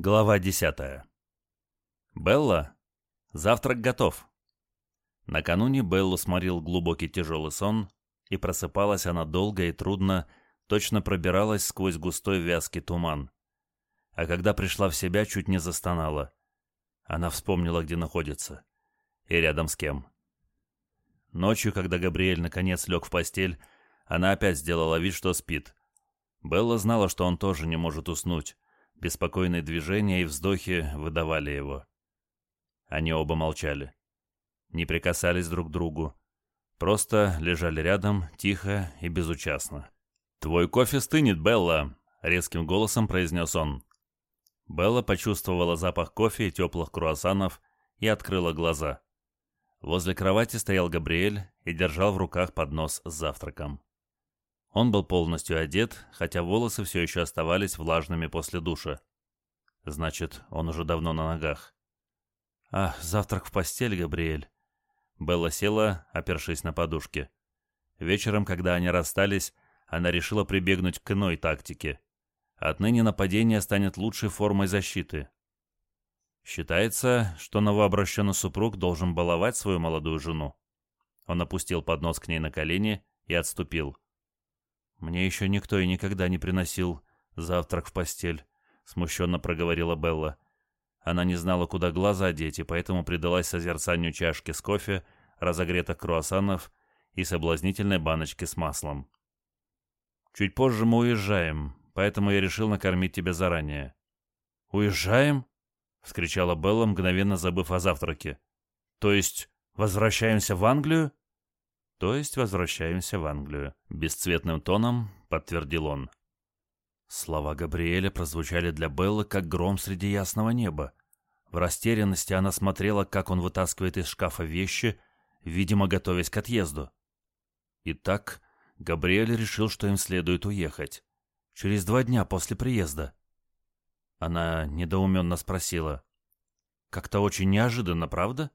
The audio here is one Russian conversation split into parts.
Глава десятая. «Белла, завтрак готов». Накануне Беллу сморил глубокий тяжелый сон, и просыпалась она долго и трудно, точно пробиралась сквозь густой вязкий туман. А когда пришла в себя, чуть не застонала. Она вспомнила, где находится. И рядом с кем. Ночью, когда Габриэль наконец лег в постель, она опять сделала вид, что спит. Белла знала, что он тоже не может уснуть Беспокойные движения и вздохи выдавали его. Они оба молчали. Не прикасались друг к другу. Просто лежали рядом, тихо и безучастно. «Твой кофе стынет, Белла!» — резким голосом произнес он. Белла почувствовала запах кофе и теплых круассанов и открыла глаза. Возле кровати стоял Габриэль и держал в руках поднос с завтраком. Он был полностью одет, хотя волосы все еще оставались влажными после душа. Значит, он уже давно на ногах. «А, завтрак в постель, Габриэль». Белла села, опершись на подушке. Вечером, когда они расстались, она решила прибегнуть к иной тактике. Отныне нападение станет лучшей формой защиты. Считается, что новообращенный супруг должен баловать свою молодую жену. Он опустил поднос к ней на колени и отступил. «Мне еще никто и никогда не приносил завтрак в постель», — смущенно проговорила Белла. Она не знала, куда глаза деть, и поэтому предалась созерцанию чашки с кофе, разогретых круассанов и соблазнительной баночки с маслом. «Чуть позже мы уезжаем, поэтому я решил накормить тебя заранее». «Уезжаем?» — вскричала Белла, мгновенно забыв о завтраке. «То есть возвращаемся в Англию?» То есть возвращаемся в Англию. Бесцветным тоном подтвердил он. Слова Габриэля прозвучали для Беллы, как гром среди ясного неба. В растерянности она смотрела, как он вытаскивает из шкафа вещи, видимо, готовясь к отъезду. Итак, Габриэль решил, что им следует уехать. Через два дня после приезда. Она недоуменно спросила. «Как-то очень неожиданно, правда?»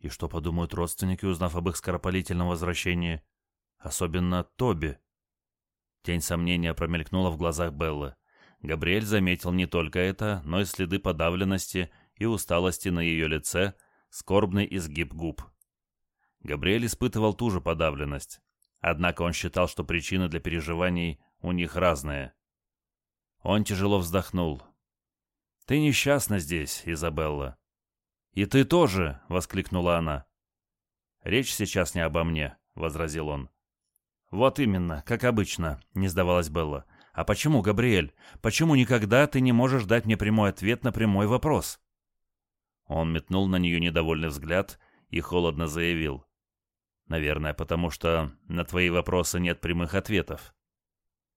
И что подумают родственники, узнав об их скоропалительном возвращении? Особенно Тоби. Тень сомнения промелькнула в глазах Беллы. Габриэль заметил не только это, но и следы подавленности и усталости на ее лице, скорбный изгиб губ. Габриэль испытывал ту же подавленность. Однако он считал, что причины для переживаний у них разные. Он тяжело вздохнул. «Ты несчастна здесь, Изабелла. «И ты тоже!» — воскликнула она. «Речь сейчас не обо мне», — возразил он. «Вот именно, как обычно», — не сдавалась Белла. «А почему, Габриэль? Почему никогда ты не можешь дать мне прямой ответ на прямой вопрос?» Он метнул на нее недовольный взгляд и холодно заявил. «Наверное, потому что на твои вопросы нет прямых ответов».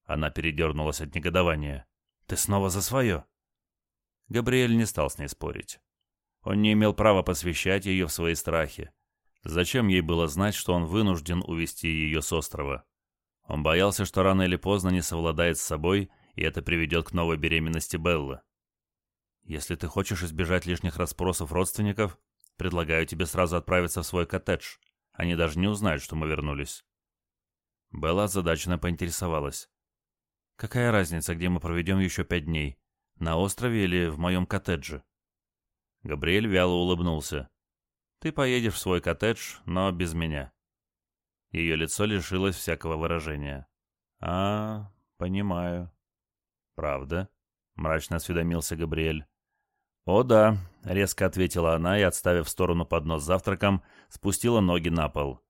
Она передернулась от негодования. «Ты снова за свое?» Габриэль не стал с ней спорить. Он не имел права посвящать ее в свои страхи. Зачем ей было знать, что он вынужден увести ее с острова? Он боялся, что рано или поздно не совладает с собой, и это приведет к новой беременности Беллы. «Если ты хочешь избежать лишних расспросов родственников, предлагаю тебе сразу отправиться в свой коттедж. Они даже не узнают, что мы вернулись». Белла озадаченно поинтересовалась. «Какая разница, где мы проведем еще пять дней? На острове или в моем коттедже?» Габриэль вяло улыбнулся. «Ты поедешь в свой коттедж, но без меня». Ее лицо лишилось всякого выражения. «А, понимаю». «Правда?» — мрачно осведомился Габриэль. «О да», — резко ответила она и, отставив в сторону поднос с завтраком, спустила ноги на пол.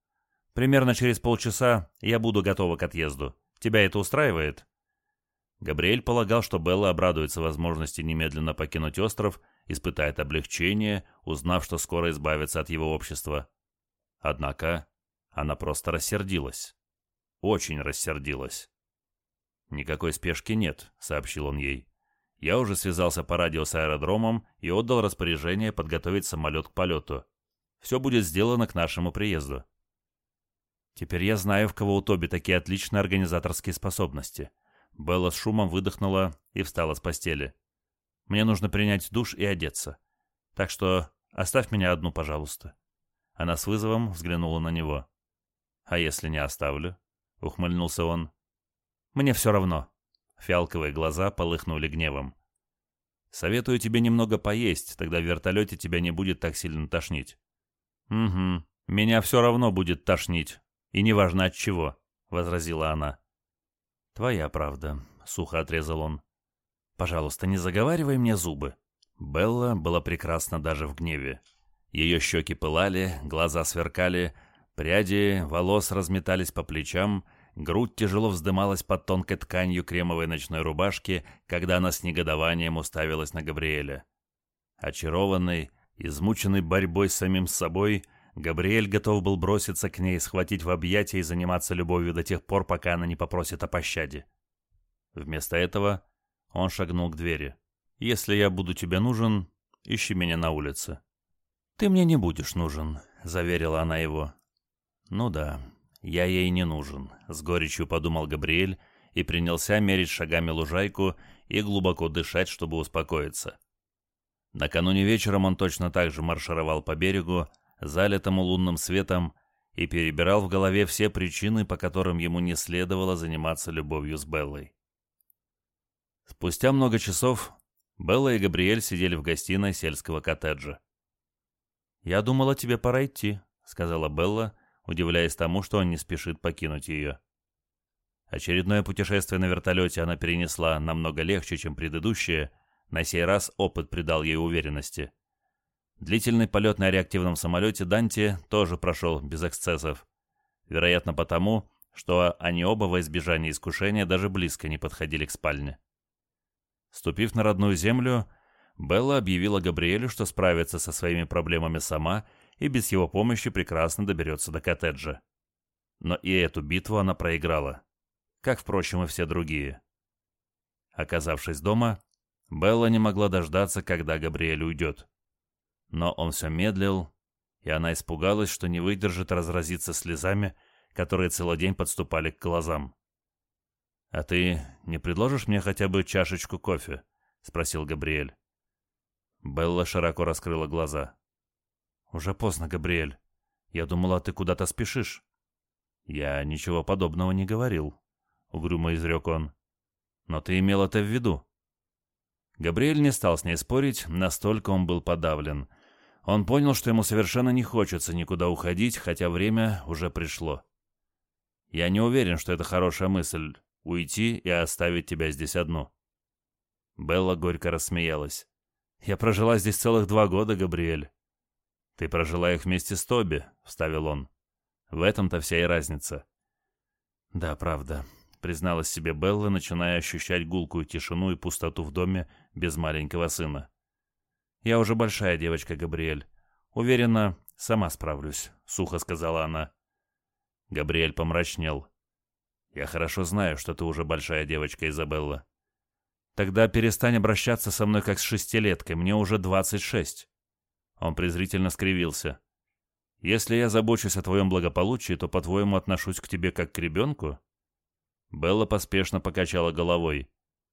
«Примерно через полчаса я буду готова к отъезду. Тебя это устраивает?» Габриэль полагал, что Белла обрадуется возможности немедленно покинуть остров испытает облегчение, узнав, что скоро избавится от его общества. Однако она просто рассердилась. Очень рассердилась. «Никакой спешки нет», — сообщил он ей. «Я уже связался по радио с аэродромом и отдал распоряжение подготовить самолет к полету. Все будет сделано к нашему приезду». «Теперь я знаю, в кого у Тоби такие отличные организаторские способности». Белла с шумом выдохнула и встала с постели. Мне нужно принять душ и одеться. Так что оставь меня одну, пожалуйста». Она с вызовом взглянула на него. «А если не оставлю?» — ухмыльнулся он. «Мне все равно». Фиалковые глаза полыхнули гневом. Советую тебе немного поесть, тогда в вертолете тебя не будет так сильно тошнить». «Угу, меня все равно будет тошнить, и неважно от чего», — возразила она. «Твоя правда», — сухо отрезал он. «Пожалуйста, не заговаривай мне зубы». Белла была прекрасна даже в гневе. Ее щеки пылали, глаза сверкали, пряди волос разметались по плечам, грудь тяжело вздымалась под тонкой тканью кремовой ночной рубашки, когда она с негодованием уставилась на Габриэля. Очарованный, измученный борьбой с самим собой, Габриэль готов был броситься к ней, схватить в объятия и заниматься любовью до тех пор, пока она не попросит о пощаде. Вместо этого он шагнул к двери. «Если я буду тебе нужен, ищи меня на улице». «Ты мне не будешь нужен», — заверила она его. «Ну да, я ей не нужен», — с горечью подумал Габриэль и принялся мерить шагами лужайку и глубоко дышать, чтобы успокоиться. Накануне вечером он точно так же маршировал по берегу, залитому лунным светом, и перебирал в голове все причины, по которым ему не следовало заниматься любовью с Беллой. Спустя много часов Белла и Габриэль сидели в гостиной сельского коттеджа. «Я думала, тебе пора идти», — сказала Белла, удивляясь тому, что он не спешит покинуть ее. Очередное путешествие на вертолете она перенесла намного легче, чем предыдущее, на сей раз опыт придал ей уверенности. Длительный полет на реактивном самолете Данте тоже прошел без эксцессов. Вероятно, потому, что они оба во избежание искушения даже близко не подходили к спальне. Ступив на родную землю, Белла объявила Габриэлю, что справится со своими проблемами сама и без его помощи прекрасно доберется до коттеджа. Но и эту битву она проиграла, как, впрочем, и все другие. Оказавшись дома, Белла не могла дождаться, когда Габриэль уйдет. Но он все медлил, и она испугалась, что не выдержит разразиться слезами, которые целый день подступали к глазам. «А ты не предложишь мне хотя бы чашечку кофе?» — спросил Габриэль. Белла широко раскрыла глаза. «Уже поздно, Габриэль. Я думала, ты куда-то спешишь». «Я ничего подобного не говорил», — угрюмо изрек он. «Но ты имел это в виду». Габриэль не стал с ней спорить, настолько он был подавлен — он понял, что ему совершенно не хочется никуда уходить, хотя время уже пришло. Я не уверен, что это хорошая мысль — уйти и оставить тебя здесь одну. Белла горько рассмеялась. «Я прожила здесь целых два года, Габриэль». «Ты прожила их вместе с Тоби», — вставил он. «В этом-то вся и разница». «Да, правда», — призналась себе Белла, начиная ощущать гулкую тишину и пустоту в доме без маленького сына. «Я уже большая девочка, Габриэль. Уверена, сама справлюсь», — сухо сказала она. Габриэль помрачнел. «Я хорошо знаю, что ты уже большая девочка, Изабелла. Тогда перестань обращаться со мной как с шестилеткой, мне уже двадцать шесть». Он презрительно скривился. «Если я забочусь о твоем благополучии, то, по-твоему, отношусь к тебе как к ребенку?» Белла поспешно покачала головой.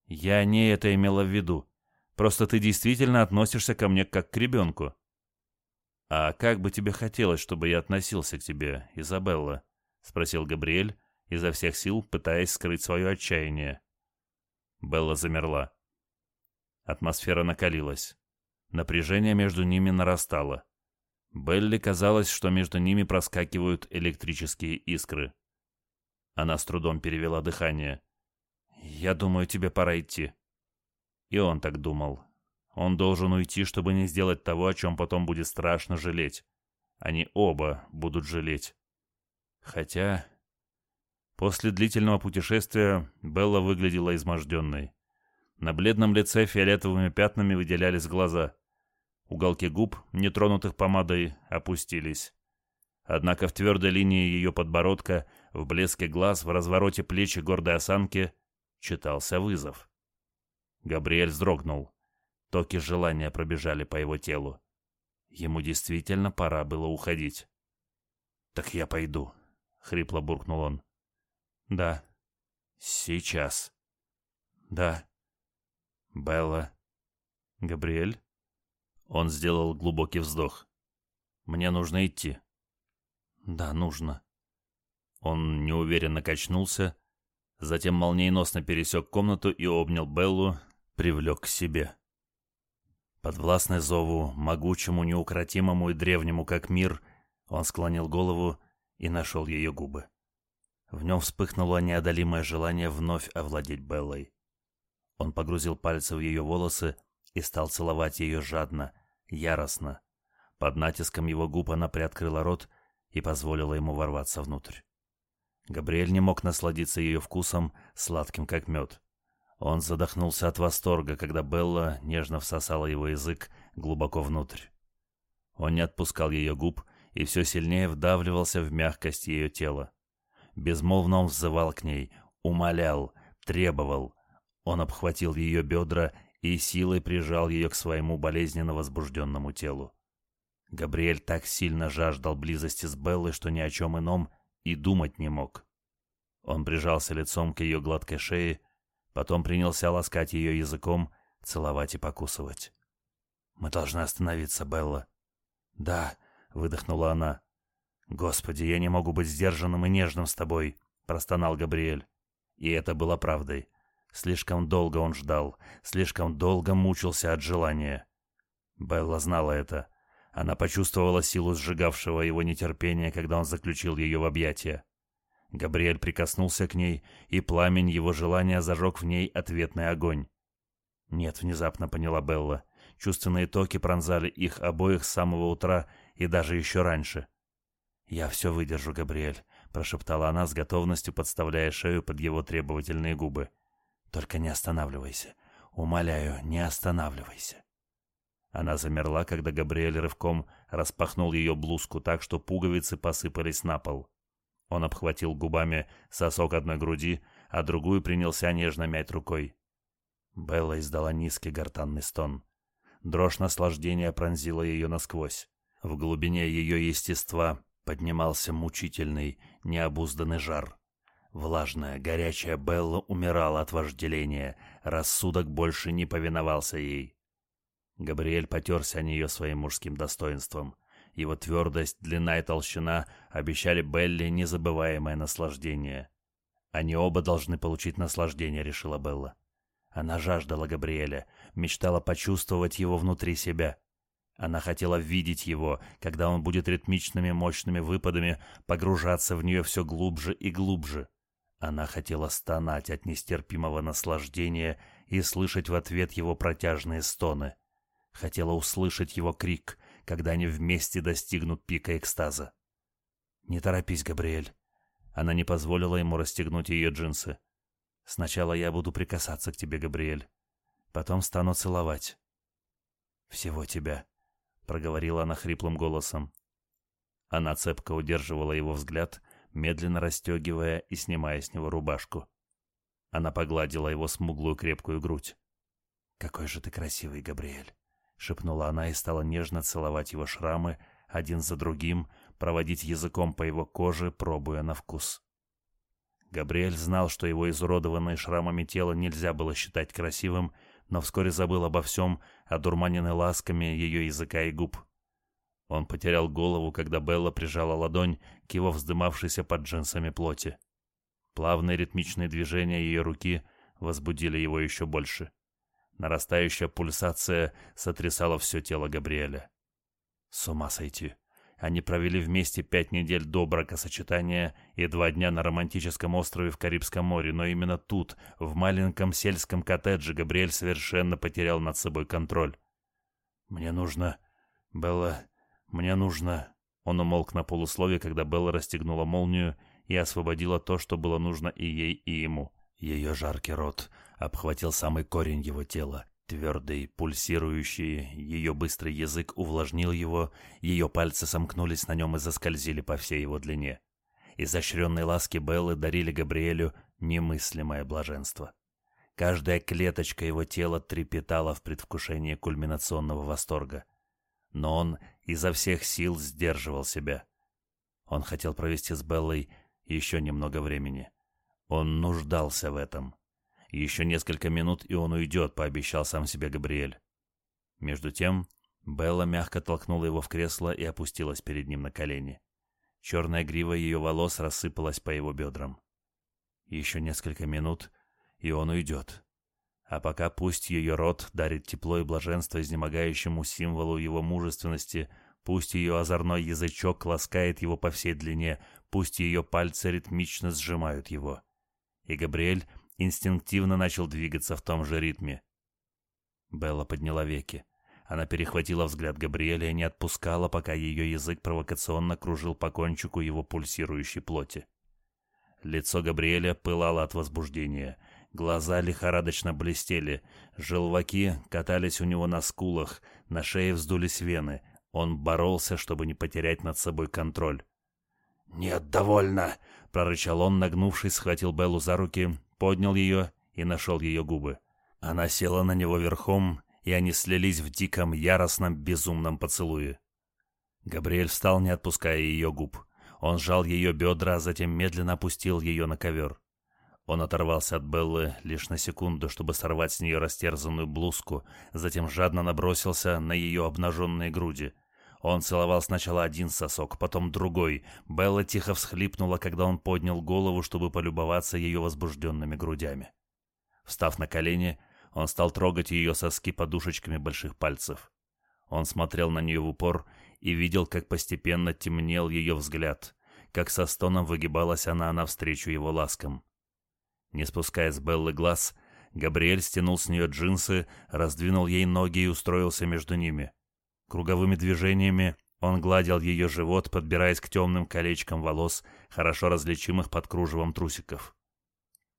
«Я не это имела в виду. Просто ты действительно относишься ко мне как к ребенку». «А как бы тебе хотелось, чтобы я относился к тебе, Изабелла?» — спросил Габриэль, изо всех сил пытаясь скрыть свое отчаяние. Белла замерла. Атмосфера накалилась. Напряжение между ними нарастало. Белли казалось, что между ними проскакивают электрические искры. Она с трудом перевела дыхание. «Я думаю, тебе пора идти». И он так думал. Он должен уйти, чтобы не сделать того, о чем потом будет страшно жалеть. Они оба будут жалеть. Хотя... После длительного путешествия Белла выглядела изможденной. На бледном лице фиолетовыми пятнами выделялись глаза. Уголки губ, нетронутых помадой, опустились. Однако в твердой линии ее подбородка, в блеске глаз, в развороте плеч и гордой осанке читался вызов. Габриэль вздрогнул. Токи желания пробежали по его телу. Ему действительно пора было уходить. «Так я пойду», — хрипло буркнул он. «Да». «Сейчас». «Да». «Белла». «Габриэль?» Он сделал глубокий вздох. «Мне нужно идти». «Да, нужно». Он неуверенно качнулся, затем молниеносно пересек комнату и обнял Беллу, привлек к себе. Подвластный зову, могучему, неукротимому и древнему, как мир, он склонил голову и нашел ее губы. В нем вспыхнуло неодолимое желание вновь овладеть Беллой. Он погрузил пальцы в ее волосы и стал целовать ее жадно, яростно. Под натиском его губ она приоткрыла рот и позволила ему ворваться внутрь. Габриэль не мог насладиться ее вкусом, сладким как мед. Он задохнулся от восторга, когда Белла нежно всосала его язык глубоко внутрь. Он не отпускал ее губ и все сильнее вдавливался в мягкость ее тела. Безмолвно он взывал к ней, умолял, требовал. Он обхватил ее бедра и силой прижал ее к своему болезненно возбужденному телу. Габриэль так сильно жаждал близости с Беллой, что ни о чем ином и думать не мог. Он прижался лицом к ее гладкой шее, Потом принялся ласкать ее языком, целовать и покусывать. «Мы должны остановиться, Белла». «Да», — выдохнула она. «Господи, я не могу быть сдержанным и нежным с тобой», — простонал Габриэль. И это было правдой. Слишком долго он ждал, слишком долго мучился от желания. Белла знала это. Она почувствовала силу сжигавшего его нетерпения, когда он заключил ее в объятия. Габриэль прикоснулся к ней, и пламень его желания зажег в ней ответный огонь. «Нет», — внезапно поняла Белла. Чувственные токи пронзали их обоих с самого утра и даже еще раньше. «Я все выдержу, Габриэль», — прошептала она с готовностью, подставляя шею под его требовательные губы. «Только не останавливайся. Умоляю, не останавливайся». Она замерла, когда Габриэль рывком распахнул ее блузку так, что пуговицы посыпались на пол. Он обхватил губами сосок одной груди, а другую принялся нежно мять рукой. Белла издала низкий гортанный стон. Дрожь наслаждения пронзила ее насквозь. В глубине ее естества поднимался мучительный, необузданный жар. Влажная, горячая Белла умирала от вожделения, рассудок больше не повиновался ей. Габриэль потерся о нее своим мужским достоинством. Его твердость, длина и толщина обещали Белли незабываемое наслаждение. Они оба должны получить наслаждение, решила Белла. Она жаждала Габриэля, мечтала почувствовать его внутри себя. Она хотела видеть его, когда он будет ритмичными мощными выпадами погружаться в нее все глубже и глубже. Она хотела стонать от нестерпимого наслаждения и слышать в ответ его протяжные стоны. Хотела услышать его крик, когда они вместе достигнут пика экстаза. «Не торопись, Габриэль». Она не позволила ему расстегнуть ее джинсы. «Сначала я буду прикасаться к тебе, Габриэль. Потом стану целовать». «Всего тебя», — проговорила она хриплым голосом. Она цепко удерживала его взгляд, медленно расстегивая и снимая с него рубашку. Она погладила его смуглую крепкую грудь. «Какой же ты красивый, Габриэль!» шепнула она и стала нежно целовать его шрамы один за другим, проводить языком по его коже, пробуя на вкус. Габриэль знал, что его изуродованное шрамами тело нельзя было считать красивым, но вскоре забыл обо всем, одурманенный ласками ее языка и губ. Он потерял голову, когда Белла прижала ладонь к его вздымавшейся под джинсами плоти. Плавные ритмичные движения ее руки возбудили его еще больше. Нарастающая пульсация сотрясала все тело Габриэля. С ума сойти. Они провели вместе пять недель до бракосочетания и два дня на романтическом острове в Карибском море, но именно тут, в маленьком сельском коттедже, Габриэль совершенно потерял над собой контроль. «Мне нужно... Белла... Мне нужно...» Он умолк на полуслове, когда Белла расстегнула молнию и освободила то, что было нужно и ей, и ему. Ее жаркий рот обхватил самый корень его тела. Твердый, пульсирующий, ее быстрый язык увлажнил его, ее пальцы сомкнулись на нем и заскользили по всей его длине. Изощренные ласки Беллы дарили Габриэлю немыслимое блаженство. Каждая клеточка его тела трепетала в предвкушении кульминационного восторга. Но он изо всех сил сдерживал себя. Он хотел провести с Беллой еще немного времени. Он нуждался в этом. Еще несколько минут, и он уйдет, пообещал сам себе Габриэль. Между тем, Белла мягко толкнула его в кресло и опустилась перед ним на колени. Черная грива ее волос рассыпалась по его бедрам. Еще несколько минут, и он уйдет. А пока пусть ее рот дарит тепло и блаженство изнемогающему символу его мужественности, пусть ее озорной язычок ласкает его по всей длине, пусть ее пальцы ритмично сжимают его. И Габриэль инстинктивно начал двигаться в том же ритме. Белла подняла веки. Она перехватила взгляд Габриэля и не отпускала, пока ее язык провокационно кружил по кончику его пульсирующей плоти. Лицо Габриэля пылало от возбуждения. Глаза лихорадочно блестели. Желваки катались у него на скулах, на шее вздулись вены. Он боролся, чтобы не потерять над собой контроль. «Нет, довольно!» — прорычал он, нагнувшись, схватил Беллу за руки, поднял ее и нашел ее губы. Она села на него верхом, и они слились в диком, яростном, безумном поцелуе. Габриэль встал, не отпуская ее губ. Он сжал ее бедра, а затем медленно опустил ее на ковер. Он оторвался от Беллы лишь на секунду, чтобы сорвать с нее растерзанную блузку, затем жадно набросился на ее обнаженные груди. Он целовал сначала один сосок, потом другой. Белла тихо всхлипнула, когда он поднял голову, чтобы полюбоваться ее возбужденными грудями. Встав на колени, он стал трогать ее соски подушечками больших пальцев. Он смотрел на нее в упор и видел, как постепенно темнел ее взгляд, как со стоном выгибалась она навстречу его ласкам. Не спуская с Беллы глаз, Габриэль стянул с нее джинсы, раздвинул ей ноги и устроился между ними. Круговыми движениями он гладил ее живот, подбираясь к темным колечкам волос, хорошо различимых под кружевом трусиков.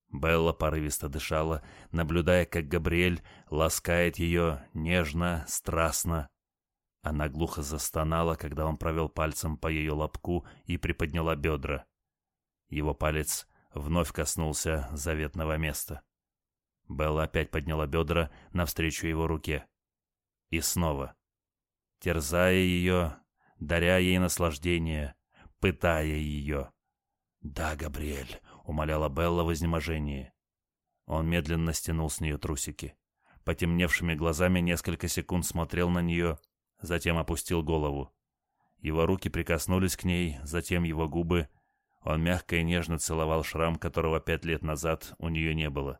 Белла порывисто дышала, наблюдая, как Габриэль ласкает ее нежно, страстно. Она глухо застонала, когда он провел пальцем по ее лобку и приподняла бедра. Его палец вновь коснулся заветного места. Белла опять подняла бедра навстречу его руке. И снова. Терзая ее, даря ей наслаждение, пытая ее. «Да, Габриэль, — умоляла Белла в изнеможении. Он медленно стянул с нее трусики. Потемневшими глазами несколько секунд смотрел на нее, затем опустил голову. Его руки прикоснулись к ней, затем его губы. Он мягко и нежно целовал шрам, которого пять лет назад у нее не было.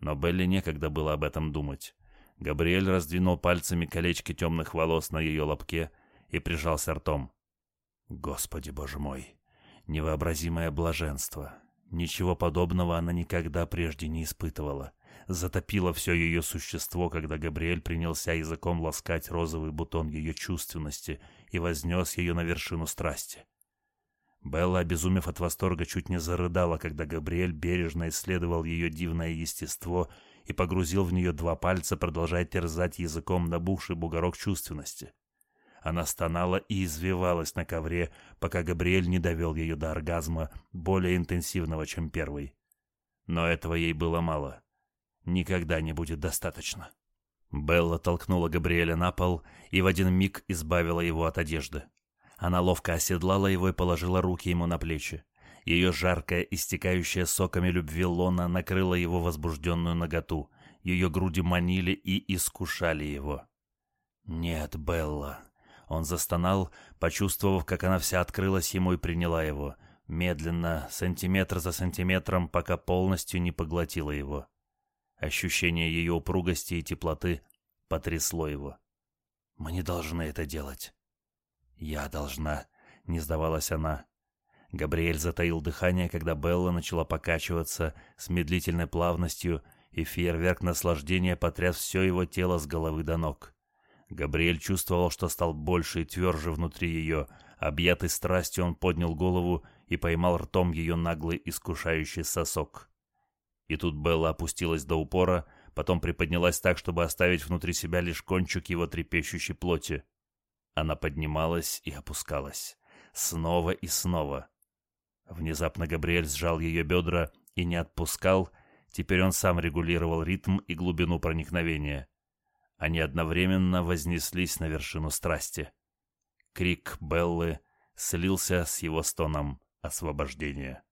Но Белли некогда было об этом думать. Габриэль раздвинул пальцами колечки темных волос на ее лобке и прижался ртом. «Господи, боже мой!» Невообразимое блаженство. Ничего подобного она никогда прежде не испытывала. Затопило все ее существо, когда Габриэль принялся языком ласкать розовый бутон ее чувственности и вознес ее на вершину страсти. Белла, обезумев от восторга, чуть не зарыдала, когда Габриэль бережно исследовал ее дивное естество и погрузил в нее два пальца, продолжая терзать языком набухший бугорок чувственности. Она стонала и извивалась на ковре, пока Габриэль не довел ее до оргазма, более интенсивного, чем первый. Но этого ей было мало. Никогда не будет достаточно. Белла толкнула Габриэля на пол и в один миг избавила его от одежды. Она ловко оседлала его и положила руки ему на плечи. Ее жаркая, истекающая соками любви лона накрыла его возбужденную наготу. Ее груди манили и искушали его. «Нет, Белла, он застонал, почувствовав, как она вся открылась ему и приняла его, медленно, сантиметр за сантиметром, пока полностью не поглотила его. Ощущение ее упругости и теплоты потрясло его. «Мы не должны это делать». «Я должна», — не сдавалась она. Габриэль затаил дыхание, когда Белла начала покачиваться с медлительной плавностью, и фейерверк наслаждения потряс все его тело с головы до ног. Габриэль чувствовал, что стал больше и тверже внутри ее. Объятый страстью он поднял голову и поймал ртом ее наглый искушающий сосок. И тут Белла опустилась до упора, потом приподнялась так, чтобы оставить внутри себя лишь кончик его трепещущей плоти. Она поднималась и опускалась. Снова и снова. Внезапно Габриэль сжал ее бедра и не отпускал, теперь он сам регулировал ритм и глубину проникновения. Они одновременно вознеслись на вершину страсти. Крик Беллы слился с его стоном освобождения.